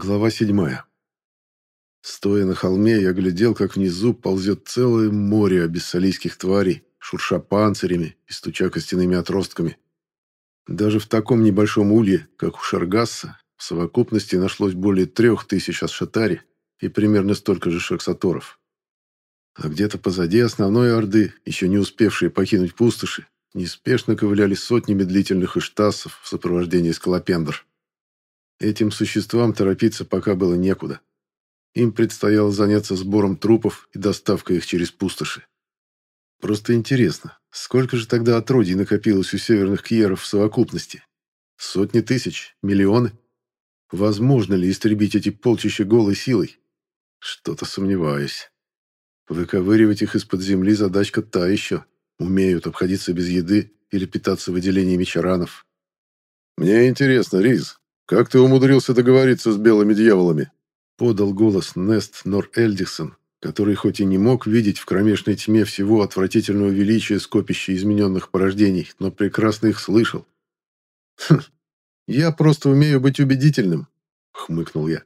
Глава седьмая. Стоя на холме, я глядел, как внизу ползет целое море абиссалийских тварей, шурша панцирями и стуча костяными отростками. Даже в таком небольшом улье, как у Шаргасса, в совокупности нашлось более трех тысяч асшатари и примерно столько же шаксаторов. А где-то позади основной орды, еще не успевшие покинуть пустоши, неспешно ковыляли сотни медлительных иштасов в сопровождении скалопендр. Этим существам торопиться пока было некуда. Им предстояло заняться сбором трупов и доставкой их через пустоши. Просто интересно, сколько же тогда отродий накопилось у северных кьеров в совокупности? Сотни тысяч? Миллионы? Возможно ли истребить эти полчища голой силой? Что-то сомневаюсь. Выковыривать их из-под земли задачка та еще. Умеют обходиться без еды или питаться выделениями чаранов. «Мне интересно, Риз, как ты умудрился договориться с белыми дьяволами?» Подал голос Нест Нор Эльдиксон, который хоть и не мог видеть в кромешной тьме всего отвратительного величия скопища измененных порождений, но прекрасно их слышал. «Хм, я просто умею быть убедительным», — хмыкнул я.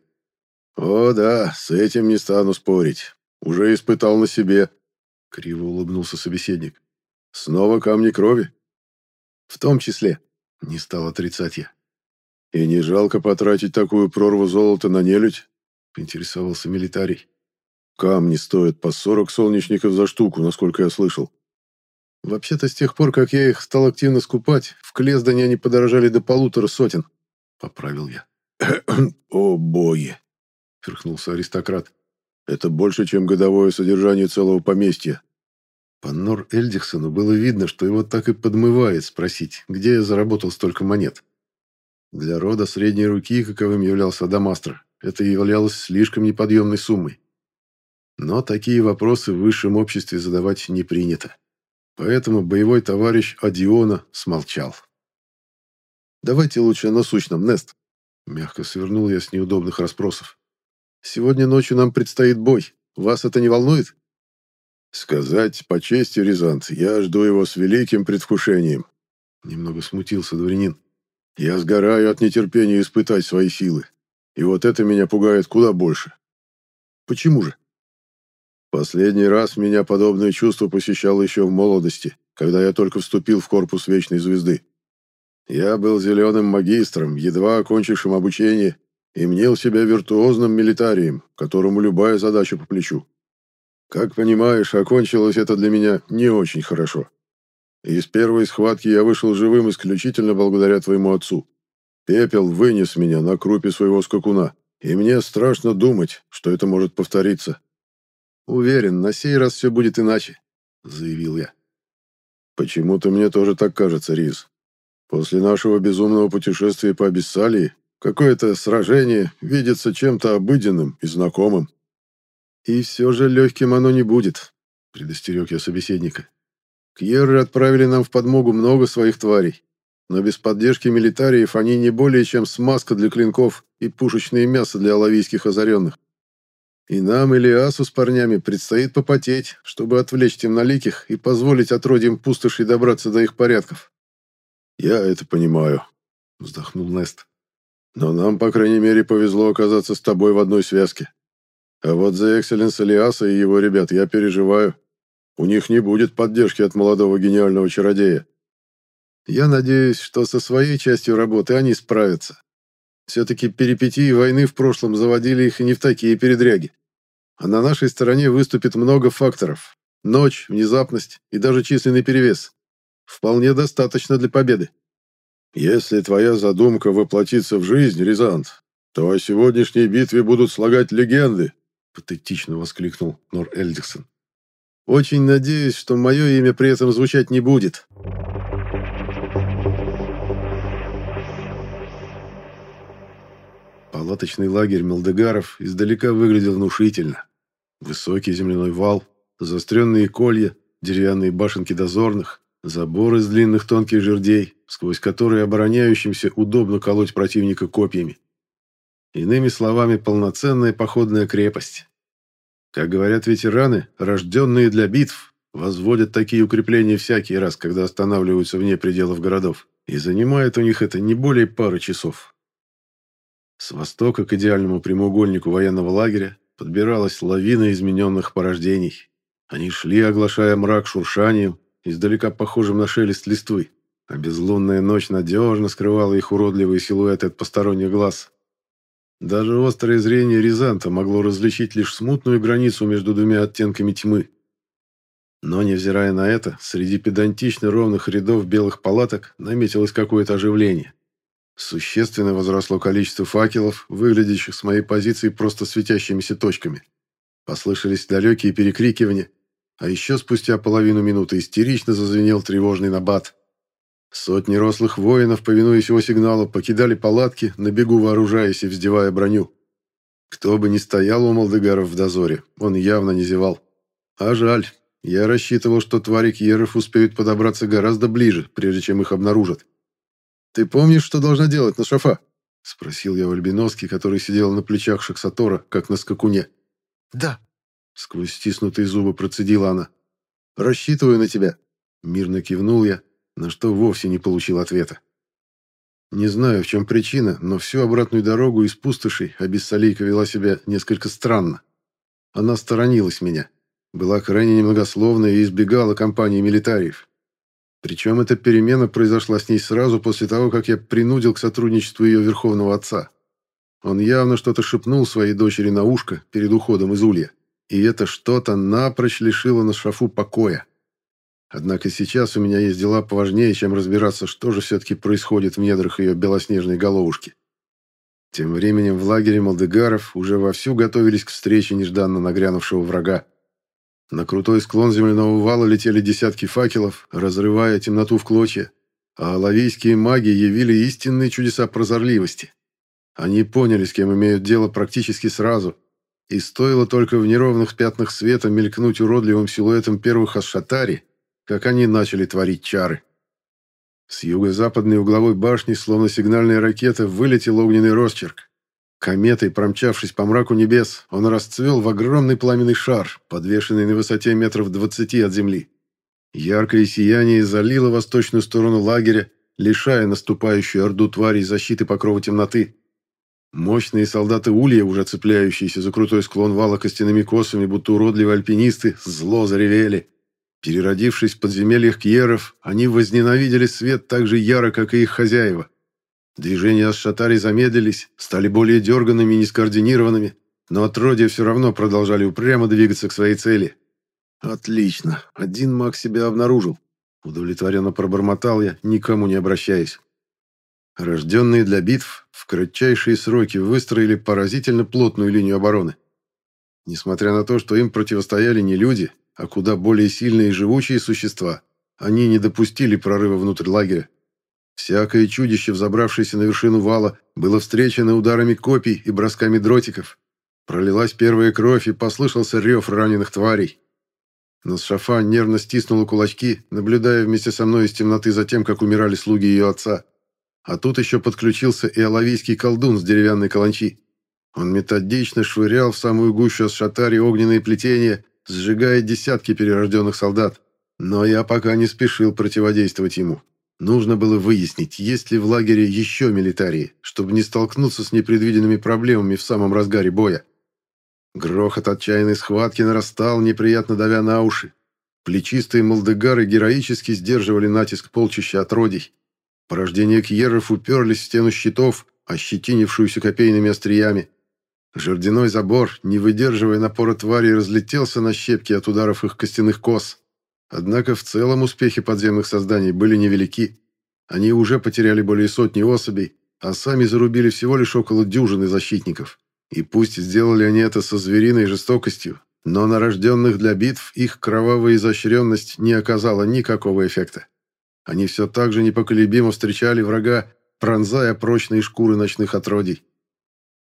«О да, с этим не стану спорить. Уже испытал на себе», — криво улыбнулся собеседник. «Снова камни крови?» «В том числе», — не стал отрицать я. «И не жалко потратить такую прорву золота на нелюдь?» — поинтересовался милитарий. «Камни стоят по сорок солнечников за штуку, насколько я слышал». «Вообще-то с тех пор, как я их стал активно скупать, в Клездане они подорожали до полутора сотен», — поправил я. «О, боги!» — фыркнулся аристократ. «Это больше, чем годовое содержание целого поместья». По Нор Эльдихсону было видно, что его так и подмывает спросить, где я заработал столько монет. Для рода средней руки, каковым являлся Адамастр, это являлось слишком неподъемной суммой. Но такие вопросы в высшем обществе задавать не принято. Поэтому боевой товарищ Адиона смолчал. «Давайте лучше о насущном, Нест», — мягко свернул я с неудобных расспросов. «Сегодня ночью нам предстоит бой. Вас это не волнует?» «Сказать по чести, Рязант, я жду его с великим предвкушением», — немного смутился дворянин. «Я сгораю от нетерпения испытать свои силы. И вот это меня пугает куда больше. Почему же? Последний раз меня подобное чувство посещало еще в молодости, когда я только вступил в корпус Вечной Звезды. Я был зеленым магистром, едва окончившим обучение, и мнил себя виртуозным милитарием, которому любая задача по плечу. Как понимаешь, окончилось это для меня не очень хорошо. Из первой схватки я вышел живым исключительно благодаря твоему отцу. Пепел вынес меня на крупе своего скакуна, и мне страшно думать, что это может повториться. «Уверен, на сей раз все будет иначе», — заявил я. «Почему-то мне тоже так кажется, Риз. После нашего безумного путешествия по Абиссалии какое-то сражение видится чем-то обыденным и знакомым». «И все же легким оно не будет», — предостерег я собеседника. «Кьерры отправили нам в подмогу много своих тварей, но без поддержки милитариев они не более чем смазка для клинков и пушечное мясо для алавийских озаренных. И нам, Илиасу с парнями, предстоит попотеть, чтобы отвлечь темноликих и позволить отродьям пустошей добраться до их порядков. «Я это понимаю», — вздохнул Нест. «Но нам, по крайней мере, повезло оказаться с тобой в одной связке. А вот за Экселленс Илиаса и его ребят я переживаю. У них не будет поддержки от молодого гениального чародея. Я надеюсь, что со своей частью работы они справятся. Все-таки перипетии войны в прошлом заводили их и не в такие передряги. А на нашей стороне выступит много факторов. Ночь, внезапность и даже численный перевес. Вполне достаточно для победы. Если твоя задумка воплотится в жизнь, Рязант, то о сегодняшней битве будут слагать легенды, патетично воскликнул Нор Эльдиксон. Очень надеюсь, что мое имя при этом звучать не будет. Палаточный лагерь Мелдегаров издалека выглядел внушительно. Высокий земляной вал, заостренные колья, деревянные башенки дозорных, забор из длинных тонких жердей, сквозь которые обороняющимся удобно колоть противника копьями. Иными словами, полноценная походная крепость. Как говорят ветераны, рожденные для битв, возводят такие укрепления всякий раз, когда останавливаются вне пределов городов, и занимает у них это не более пары часов. С востока к идеальному прямоугольнику военного лагеря подбиралась лавина измененных порождений. Они шли, оглашая мрак шуршанием, издалека похожим на шелест листвы, а безлунная ночь надежно скрывала их уродливые силуэты от посторонних глаз. Даже острое зрение Рязанта могло различить лишь смутную границу между двумя оттенками тьмы. Но, невзирая на это, среди педантично ровных рядов белых палаток наметилось какое-то оживление. Существенно возросло количество факелов, выглядящих с моей позиции просто светящимися точками. Послышались далекие перекрикивания, а еще спустя половину минуты истерично зазвенел тревожный набат. Сотни рослых воинов, повинуясь его сигналу, покидали палатки, на бегу вооружаясь и вздевая броню. Кто бы ни стоял у Молдегаров в дозоре, он явно не зевал. А жаль, я рассчитывал, что твари Кьеров успеют подобраться гораздо ближе, прежде чем их обнаружат. «Ты помнишь, что должна делать на шафа?» — спросил я у Альбиноски, который сидел на плечах Шаксатора, как на скакуне. «Да», — сквозь стиснутые зубы процедила она. «Рассчитываю на тебя», — мирно кивнул я, на что вовсе не получил ответа. Не знаю, в чем причина, но всю обратную дорогу из пустошей Абиссалийка вела себя несколько странно. Она сторонилась меня, была крайне немногословна и избегала компании милитариев. Причем эта перемена произошла с ней сразу после того, как я принудил к сотрудничеству ее верховного отца. Он явно что-то шепнул своей дочери на ушко перед уходом из улья, и это что-то напрочь лишило на шафу покоя. Однако сейчас у меня есть дела поважнее, чем разбираться, что же все-таки происходит в недрах ее белоснежной головушки. Тем временем в лагере Молдегаров уже вовсю готовились к встрече нежданно нагрянувшего врага. На крутой склон земляного вала летели десятки факелов, разрывая темноту в клочья, а лавийские маги явили истинные чудеса прозорливости. Они поняли, с кем имеют дело практически сразу, и стоило только в неровных пятнах света мелькнуть уродливым силуэтом первых асшатари, как они начали творить чары. С юго-западной угловой башни, словно сигнальная ракета, вылетел огненный росчерк. Кометой, промчавшись по мраку небес, он расцвел в огромный пламенный шар, подвешенный на высоте метров двадцати от земли. Яркое сияние залило восточную сторону лагеря, лишая наступающую орду тварей защиты покрова темноты. Мощные солдаты Улья, уже цепляющиеся за крутой склон вала костяными косами, будто уродливые альпинисты, зло заревели. Переродившись в подземельях Кьеров, они возненавидели свет так же яро, как и их хозяева. Движения Асшатари замедлились, стали более дерганными и нескоординированными, но отродья все равно продолжали упрямо двигаться к своей цели. «Отлично, один маг себя обнаружил», — удовлетворенно пробормотал я, никому не обращаясь. Рожденные для битв в кратчайшие сроки выстроили поразительно плотную линию обороны. Несмотря на то, что им противостояли не люди, а куда более сильные и живучие существа, они не допустили прорыва внутрь лагеря. Всякое чудище, взобравшееся на вершину вала, было встречено ударами копий и бросками дротиков. Пролилась первая кровь и послышался рев раненых тварей. Но Шафа нервно стиснула кулачки, наблюдая вместе со мной из темноты за тем, как умирали слуги ее отца. А тут еще подключился и алавийский колдун с деревянной каланчи. Он методично швырял в самую гущу Асшатари огненные плетения, сжигая десятки перерожденных солдат. Но я пока не спешил противодействовать ему. Нужно было выяснить, есть ли в лагере еще милитарии, чтобы не столкнуться с непредвиденными проблемами в самом разгаре боя. Грохот отчаянной схватки нарастал, неприятно давя на уши. Плечистые молдегары героически сдерживали натиск полчища отродий. Порождения кьеров уперлись в стену щитов, ощетинившуюся копейными остриями. Жердяной забор, не выдерживая напора тварей, разлетелся на щепки от ударов их костяных кос. Однако в целом успехи подземных созданий были невелики. Они уже потеряли более сотни особей, а сами зарубили всего лишь около дюжины защитников. И пусть сделали они это со звериной жестокостью, но на рожденных для битв их кровавая изощренность не оказала никакого эффекта. Они все так же непоколебимо встречали врага, пронзая прочные шкуры ночных отродий.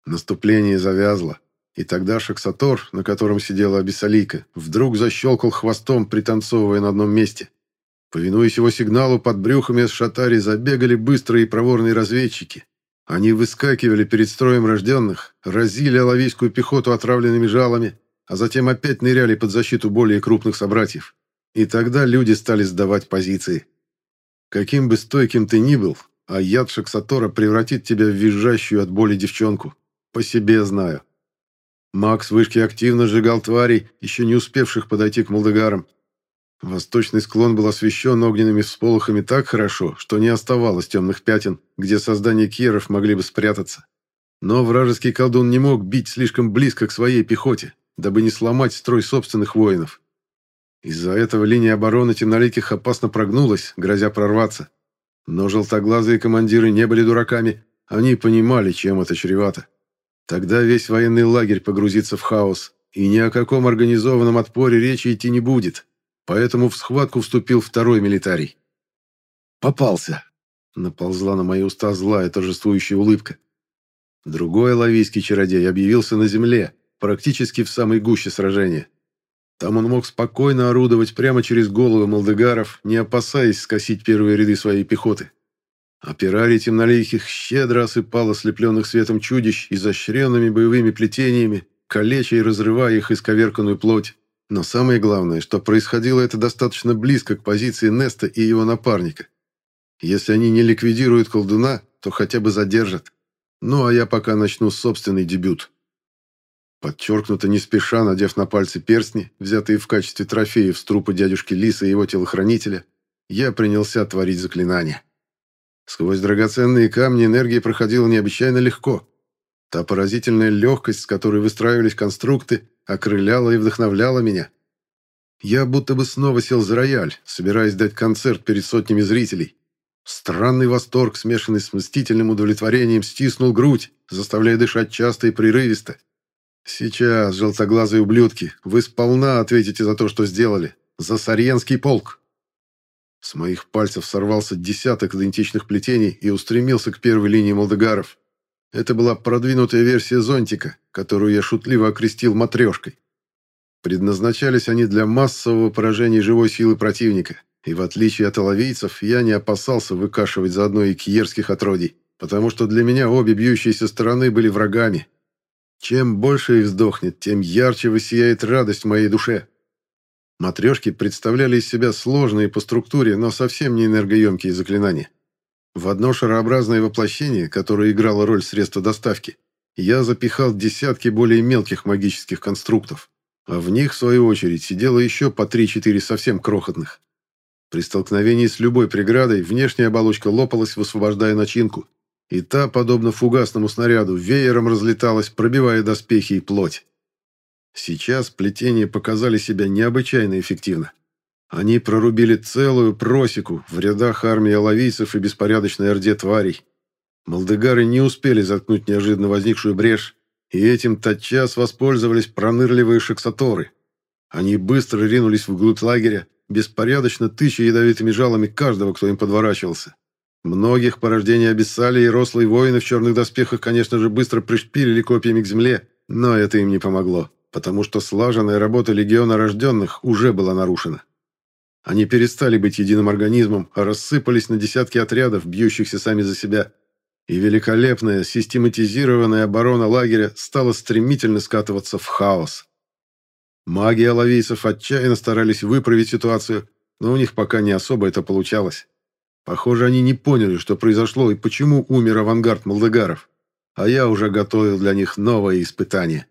Наступление завязло. И тогда Шаксатор, на котором сидела Абиссалийка, вдруг защелкал хвостом, пританцовывая на одном месте. Повинуясь его сигналу, под брюхами с шатари забегали быстрые и проворные разведчики. Они выскакивали перед строем рожденных, разили алавийскую пехоту отравленными жалами, а затем опять ныряли под защиту более крупных собратьев. И тогда люди стали сдавать позиции. Каким бы стойким ты ни был, а яд Шаксатора превратит тебя в визжащую от боли девчонку. По себе знаю. Макс вышки активно сжигал тварей, еще не успевших подойти к молдегарам. Восточный склон был освещен огненными всполохами так хорошо, что не оставалось темных пятен, где создания кьеров могли бы спрятаться. Но вражеский колдун не мог бить слишком близко к своей пехоте, дабы не сломать строй собственных воинов. Из-за этого линия обороны темноликих опасно прогнулась, грозя прорваться. Но желтоглазые командиры не были дураками, они понимали, чем это чревато. Тогда весь военный лагерь погрузится в хаос, и ни о каком организованном отпоре речи идти не будет. Поэтому в схватку вступил второй милитарий. «Попался!» — наползла на мои уста злая торжествующая улыбка. Другой лавийский чародей объявился на земле, практически в самой гуще сражения. Там он мог спокойно орудовать прямо через головы молдегаров, не опасаясь скосить первые ряды своей пехоты. Пирари темноликих щедро осыпал ослепленных светом чудищ изощренными боевыми плетениями, калеча и разрывая их исковерканную плоть. Но самое главное, что происходило это достаточно близко к позиции Неста и его напарника. Если они не ликвидируют колдуна, то хотя бы задержат. Ну а я пока начну собственный дебют. Подчеркнуто не спеша, надев на пальцы перстни, взятые в качестве трофеев с трупа дядюшки Лиса и его телохранителя, я принялся творить заклинания. Сквозь драгоценные камни энергия проходила необычайно легко. Та поразительная легкость, с которой выстраивались конструкты, окрыляла и вдохновляла меня. Я будто бы снова сел за рояль, собираясь дать концерт перед сотнями зрителей. Странный восторг, смешанный с мстительным удовлетворением, стиснул грудь, заставляя дышать часто и прерывисто. «Сейчас, желтоглазые ублюдки, вы сполна ответите за то, что сделали. За Сарьенский полк!» С моих пальцев сорвался десяток идентичных плетений и устремился к первой линии молдегаров. Это была продвинутая версия зонтика, которую я шутливо окрестил матрешкой. Предназначались они для массового поражения живой силы противника, и в отличие от оловийцев, я не опасался выкашивать заодно и киерских отродий, потому что для меня обе бьющиеся стороны были врагами, чем больше их сдохнет, тем ярче высияет радость в моей душе. Матрешки представляли из себя сложные по структуре, но совсем не энергоемкие заклинания. В одно шарообразное воплощение, которое играло роль средства доставки, я запихал десятки более мелких магических конструктов, а в них, в свою очередь, сидело еще по 3-4 совсем крохотных. При столкновении с любой преградой внешняя оболочка лопалась, высвобождая начинку, и та, подобно фугасному снаряду, веером разлеталась, пробивая доспехи и плоть. Сейчас плетения показали себя необычайно эффективно. Они прорубили целую просеку в рядах армии оловийцев и беспорядочной орде тварей. Молдегары не успели заткнуть неожиданно возникшую брешь, и этим тотчас воспользовались пронырливые шексаторы. Они быстро ринулись вглубь лагеря, беспорядочно тыча ядовитыми жалами каждого, кто им подворачивался. Многих порождения обессали, и рослые воины в черных доспехах, конечно же, быстро пришпилили копьями к земле, но это им не помогло, потому что слаженная работа легиона рожденных уже была нарушена. Они перестали быть единым организмом, а рассыпались на десятки отрядов, бьющихся сами за себя. И великолепная, систематизированная оборона лагеря стала стремительно скатываться в хаос. Маги алавийцев отчаянно старались выправить ситуацию, но у них пока не особо это получалось. Похоже, они не поняли, что произошло и почему умер авангард молдегаров. А я уже готовил для них новое испытание.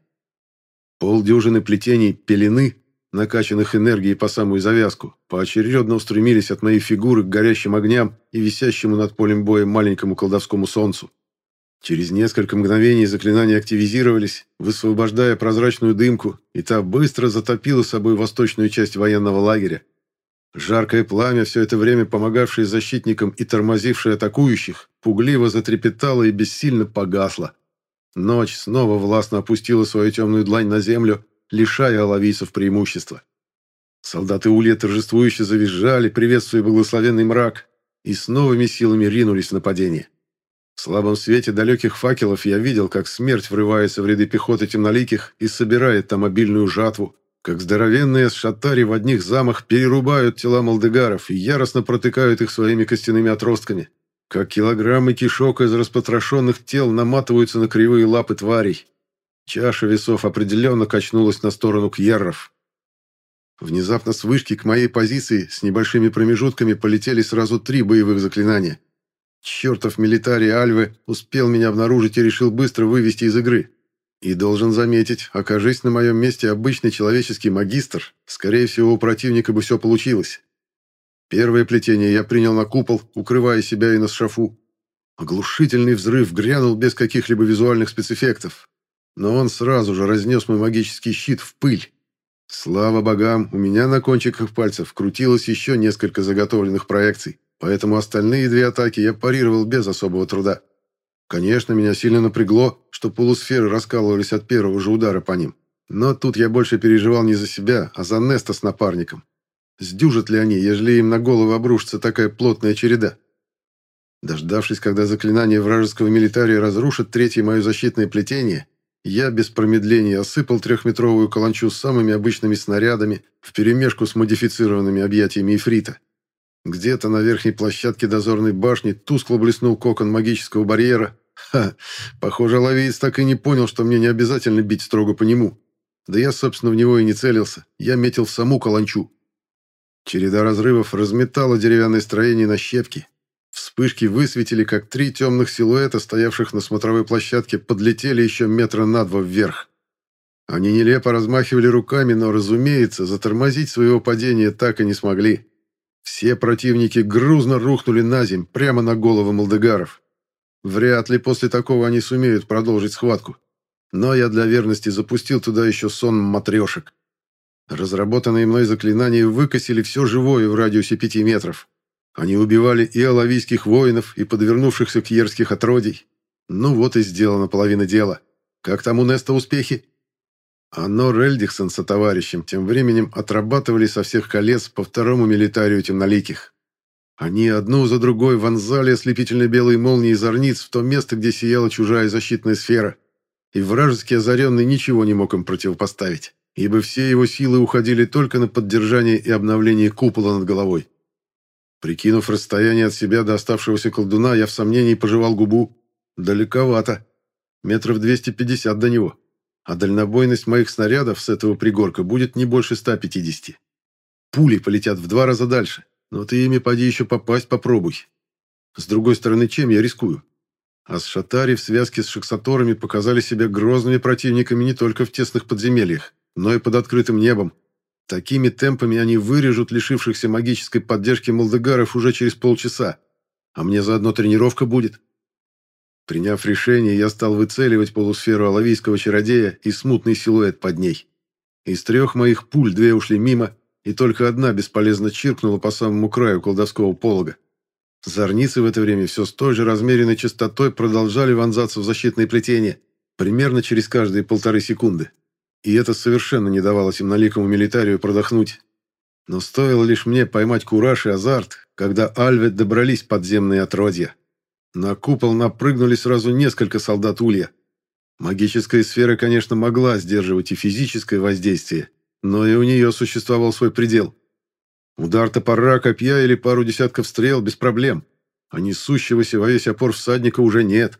Полдюжины плетений пелены, накачанных энергией по самую завязку, поочередно устремились от моей фигуры к горящим огням и висящему над полем боя маленькому колдовскому солнцу. Через несколько мгновений заклинания активизировались, высвобождая прозрачную дымку, и та быстро затопила собой восточную часть военного лагеря, Жаркое пламя, все это время помогавшее защитникам и тормозившее атакующих, пугливо затрепетало и бессильно погасло. Ночь снова властно опустила свою темную длань на землю, лишая оловийцев преимущества. Солдаты Улья торжествующе завизжали, приветствуя благословенный мрак, и с новыми силами ринулись в нападение. В слабом свете далеких факелов я видел, как смерть врывается в ряды пехоты темноликих и собирает там обильную жатву, как здоровенные шатари в одних замах перерубают тела молдегаров и яростно протыкают их своими костяными отростками, как килограммы кишок из распотрошенных тел наматываются на кривые лапы тварей. Чаша весов определенно качнулась на сторону кьерров. Внезапно с вышки к моей позиции с небольшими промежутками полетели сразу три боевых заклинания. Чертов милитарий Альвы успел меня обнаружить и решил быстро вывести из игры. И должен заметить, окажись на моем месте обычный человеческий магистр, скорее всего, у противника бы все получилось. Первое плетение я принял на купол, укрывая себя и на шафу. Оглушительный взрыв грянул без каких-либо визуальных спецэффектов, но он сразу же разнес мой магический щит в пыль. Слава богам, у меня на кончиках пальцев крутилось еще несколько заготовленных проекций, поэтому остальные две атаки я парировал без особого труда. Конечно, меня сильно напрягло, что полусферы раскалывались от первого же удара по ним. Но тут я больше переживал не за себя, а за Неста с напарником. Сдюжат ли они, ежели им на голову обрушится такая плотная череда? Дождавшись, когда заклинание вражеского милитария разрушит третье мое защитное плетение, я без промедления осыпал трехметровую каланчу с самыми обычными снарядами вперемешку с модифицированными объятиями ифрита. Где-то на верхней площадке дозорной башни тускло блеснул кокон магического барьера. Ха! Похоже, ловец так и не понял, что мне не обязательно бить строго по нему. Да я, собственно, в него и не целился. Я метил в саму каланчу. Череда разрывов разметала деревянное строение на щепки. Вспышки высветили, как три темных силуэта, стоявших на смотровой площадке, подлетели еще метра на два вверх. Они нелепо размахивали руками, но, разумеется, затормозить своего падения так и не смогли. Все противники грузно рухнули на земь, прямо на головы молдегаров. Вряд ли после такого они сумеют продолжить схватку. Но я для верности запустил туда еще сон матрешек. Разработанные мной заклинания выкосили все живое в радиусе пяти метров. Они убивали и алавийских воинов, и подвернувшихся кьерских отродий. Ну вот и сделана половина дела. Как там у Неста успехи? А Нор Эльдихсон со товарищем тем временем отрабатывали со всех колец по второму милитарию темноликих. Они одну за другой вонзали ослепительно белые молнии зорниц в то место, где сияла чужая защитная сфера. И вражеский озаренный ничего не мог им противопоставить, ибо все его силы уходили только на поддержание и обновление купола над головой. Прикинув расстояние от себя до оставшегося колдуна, я в сомнении пожевал губу. Далековато. Метров 250 до него а дальнобойность моих снарядов с этого пригорка будет не больше 150. Пули полетят в два раза дальше, но ты ими поди еще попасть попробуй. С другой стороны, чем я рискую? А с Шатари в связке с шексаторами показали себя грозными противниками не только в тесных подземельях, но и под открытым небом. Такими темпами они вырежут лишившихся магической поддержки молдегаров уже через полчаса. А мне заодно тренировка будет. Приняв решение, я стал выцеливать полусферу алавийского чародея и смутный силуэт под ней. Из трех моих пуль две ушли мимо, и только одна бесполезно чиркнула по самому краю колдовского полога. Зорницы в это время все с той же размеренной частотой продолжали вонзаться в защитные плетения, примерно через каждые полторы секунды. И это совершенно не давало темноликому милитарию продохнуть. Но стоило лишь мне поймать кураж и азарт, когда Альвет добрались подземные отродья. На купол напрыгнули сразу несколько солдат Улья. Магическая сфера, конечно, могла сдерживать и физическое воздействие, но и у нее существовал свой предел. Удар топора, копья или пару десятков стрел без проблем, а несущегося во весь опор всадника уже нет.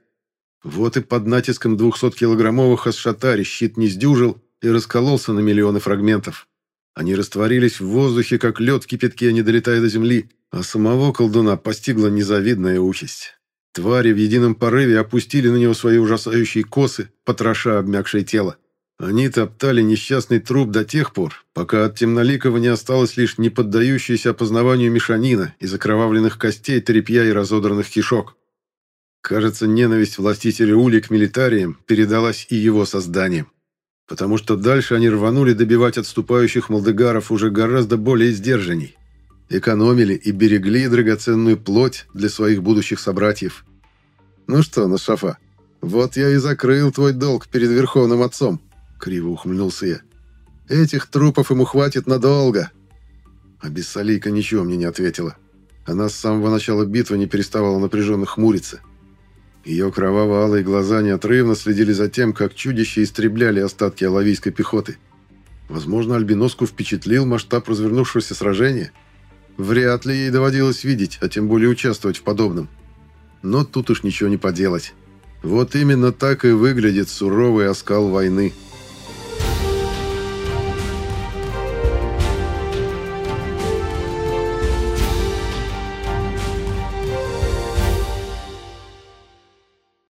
Вот и под натиском 200-килограммовых асшатари щит не сдюжил и раскололся на миллионы фрагментов. Они растворились в воздухе, как лед в кипятке, не долетая до земли, а самого колдуна постигла незавидная участь. Твари в едином порыве опустили на него свои ужасающие косы, потроша обмякшее тело. Они топтали несчастный труп до тех пор, пока от темноликого не осталось лишь неподдающаяся опознаванию мешанина из окровавленных костей, тряпья и разодранных кишок. Кажется, ненависть властителя Ули к милитариям передалась и его созданием. Потому что дальше они рванули добивать отступающих молдегаров уже гораздо более сдержанней экономили и берегли драгоценную плоть для своих будущих собратьев. «Ну что, Нашафа, вот я и закрыл твой долг перед Верховным Отцом», — криво ухмыльнулся я. «Этих трупов ему хватит надолго». А Бессалийка ничего мне не ответила. Она с самого начала битвы не переставала напряженно хмуриться. Ее кроваво-алые глаза неотрывно следили за тем, как чудища истребляли остатки алавийской пехоты. Возможно, Альбиноску впечатлил масштаб развернувшегося сражения — Вряд ли ей доводилось видеть, а тем более участвовать в подобном. Но тут уж ничего не поделать. Вот именно так и выглядит суровый оскал войны –